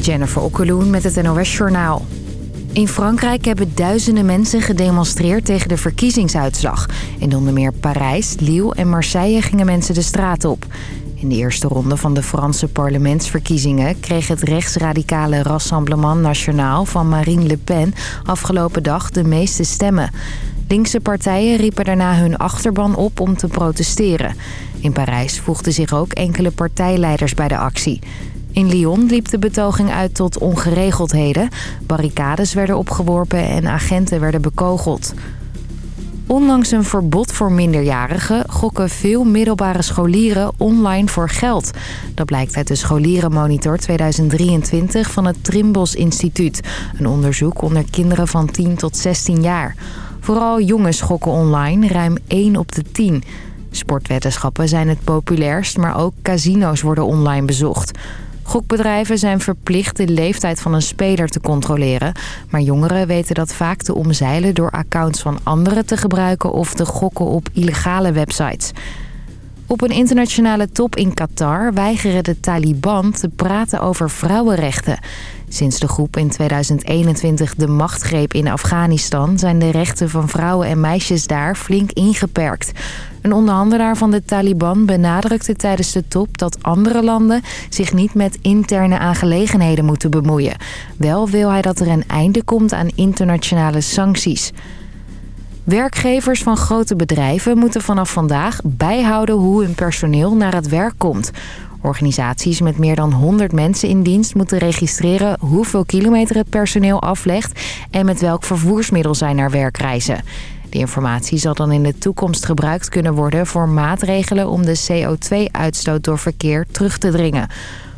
Jennifer Okkeloen met het NOS Journaal. In Frankrijk hebben duizenden mensen gedemonstreerd tegen de verkiezingsuitslag. In onder meer Parijs, Lille en Marseille gingen mensen de straat op. In de eerste ronde van de Franse parlementsverkiezingen... kreeg het rechtsradicale Rassemblement National van Marine Le Pen... afgelopen dag de meeste stemmen. Linkse partijen riepen daarna hun achterban op om te protesteren. In Parijs voegden zich ook enkele partijleiders bij de actie. In Lyon liep de betoging uit tot ongeregeldheden. Barricades werden opgeworpen en agenten werden bekogeld. Ondanks een verbod voor minderjarigen gokken veel middelbare scholieren online voor geld. Dat blijkt uit de Scholierenmonitor 2023 van het Trimbos Instituut. Een onderzoek onder kinderen van 10 tot 16 jaar. Vooral jongens gokken online, ruim 1 op de 10. Sportwetenschappen zijn het populairst, maar ook casino's worden online bezocht. Gokbedrijven zijn verplicht de leeftijd van een speler te controleren. Maar jongeren weten dat vaak te omzeilen door accounts van anderen te gebruiken... of te gokken op illegale websites. Op een internationale top in Qatar weigeren de Taliban te praten over vrouwenrechten. Sinds de groep in 2021 de macht greep in Afghanistan... zijn de rechten van vrouwen en meisjes daar flink ingeperkt. Een onderhandelaar van de Taliban benadrukte tijdens de top... dat andere landen zich niet met interne aangelegenheden moeten bemoeien. Wel wil hij dat er een einde komt aan internationale sancties... Werkgevers van grote bedrijven moeten vanaf vandaag bijhouden hoe hun personeel naar het werk komt. Organisaties met meer dan 100 mensen in dienst moeten registreren hoeveel kilometer het personeel aflegt en met welk vervoersmiddel zij naar werk reizen. Die informatie zal dan in de toekomst gebruikt kunnen worden voor maatregelen om de CO2-uitstoot door verkeer terug te dringen.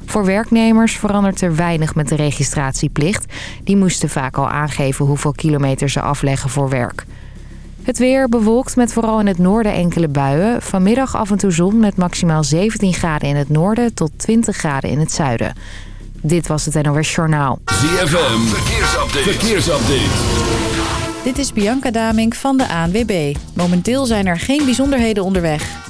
Voor werknemers verandert er weinig met de registratieplicht. Die moesten vaak al aangeven hoeveel kilometer ze afleggen voor werk. Het weer bewolkt met vooral in het noorden enkele buien. Vanmiddag af en toe zon met maximaal 17 graden in het noorden tot 20 graden in het zuiden. Dit was het NOS Journaal. ZFM, verkeersupdate. verkeersupdate. Dit is Bianca Damink van de ANWB. Momenteel zijn er geen bijzonderheden onderweg.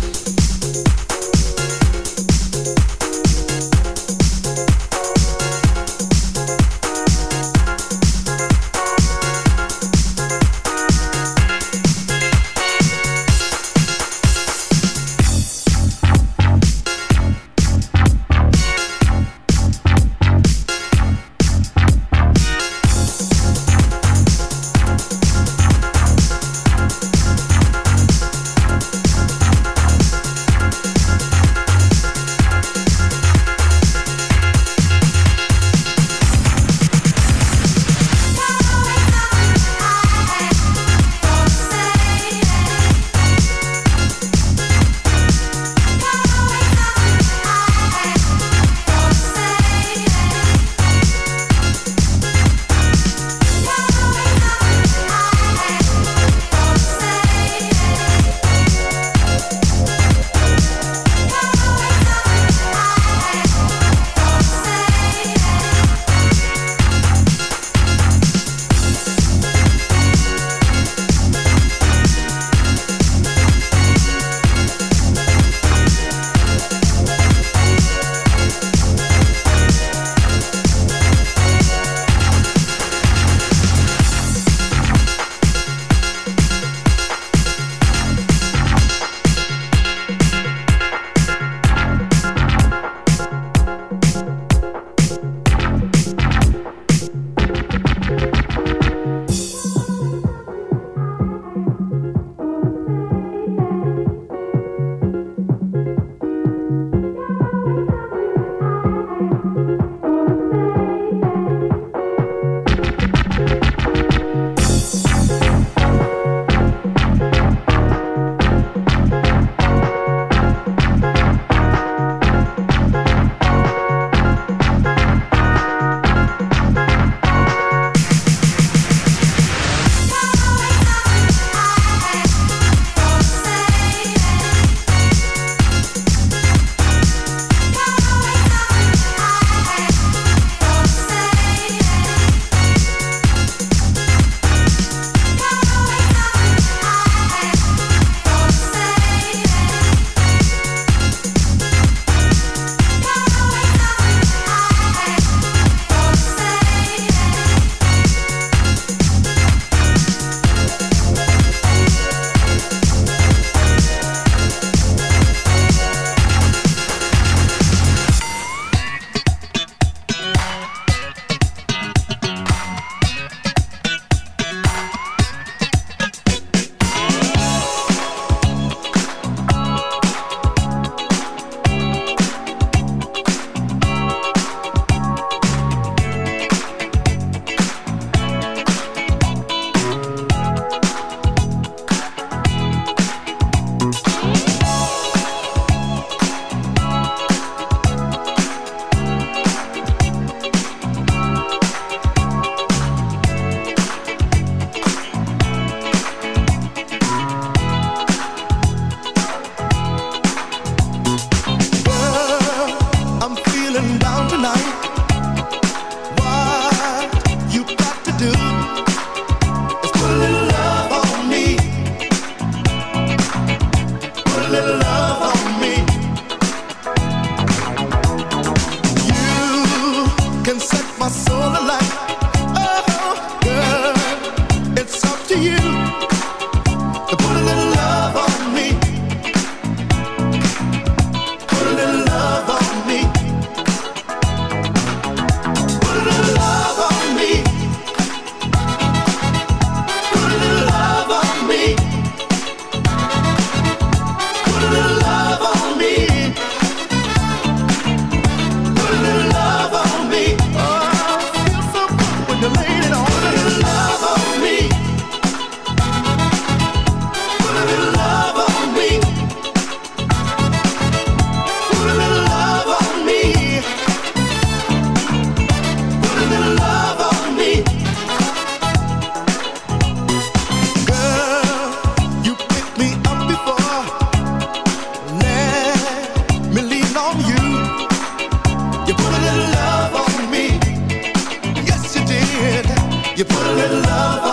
You put a little love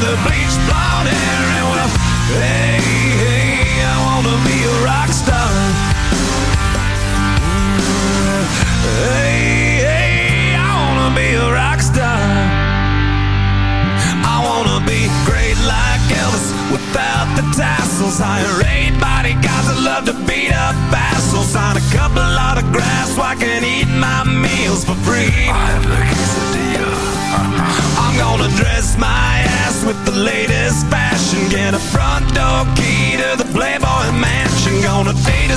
the bleach blonde.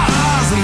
in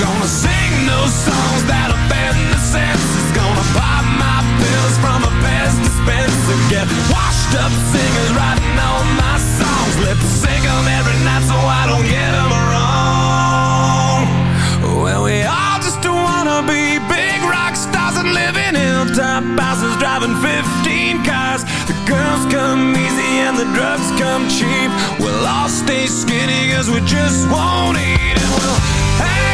gonna sing those songs that offend the senses. Gonna my pills from a Pez dispenser. Get washed up singers writing all my songs. Every night so I don't get them wrong. Well, we all just wanna be big rock stars and live in hilltop houses driving 15 cars. The girls come easy and the drugs come cheap. We'll all stay skinny cause we just won't eat. And we'll hang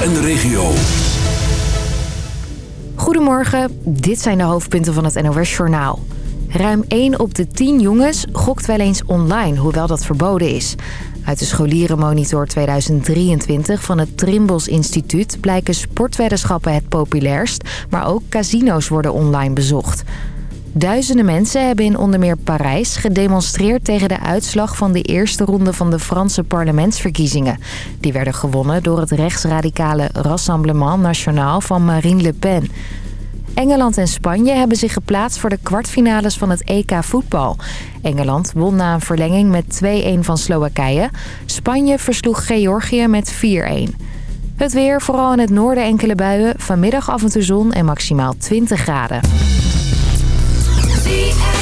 En de regio. Goedemorgen, dit zijn de hoofdpunten van het NOS-journaal. Ruim 1 op de 10 jongens gokt wel eens online, hoewel dat verboden is. Uit de scholierenmonitor 2023 van het Trimbos Instituut... blijken sportweddenschappen het populairst... maar ook casino's worden online bezocht. Duizenden mensen hebben in onder meer Parijs gedemonstreerd tegen de uitslag van de eerste ronde van de Franse parlementsverkiezingen. Die werden gewonnen door het rechtsradicale Rassemblement National van Marine Le Pen. Engeland en Spanje hebben zich geplaatst voor de kwartfinales van het EK voetbal. Engeland won na een verlenging met 2-1 van Slowakije. Spanje versloeg Georgië met 4-1. Het weer, vooral in het noorden enkele buien. Vanmiddag af en toe zon en maximaal 20 graden. ZFM.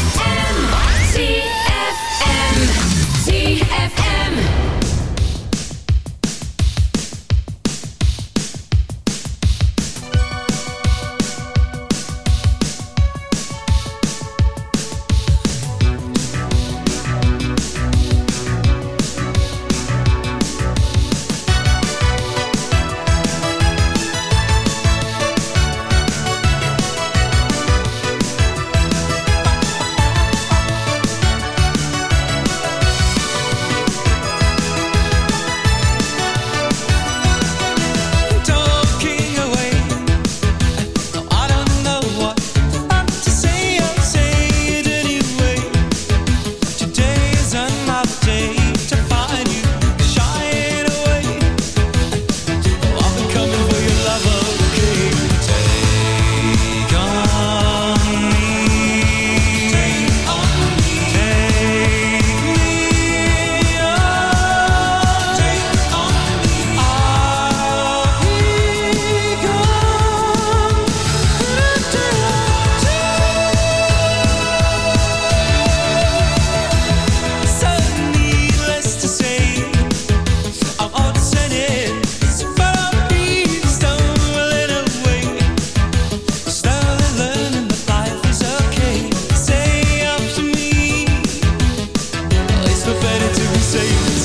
safe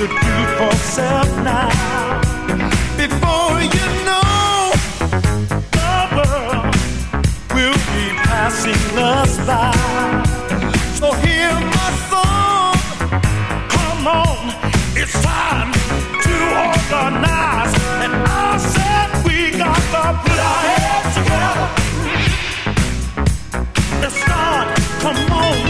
to do for self now. Before you know, the world will be passing us by. So hear my song. Come on, it's time to organize. And I said we got to put our heads together. Let's start. Come on.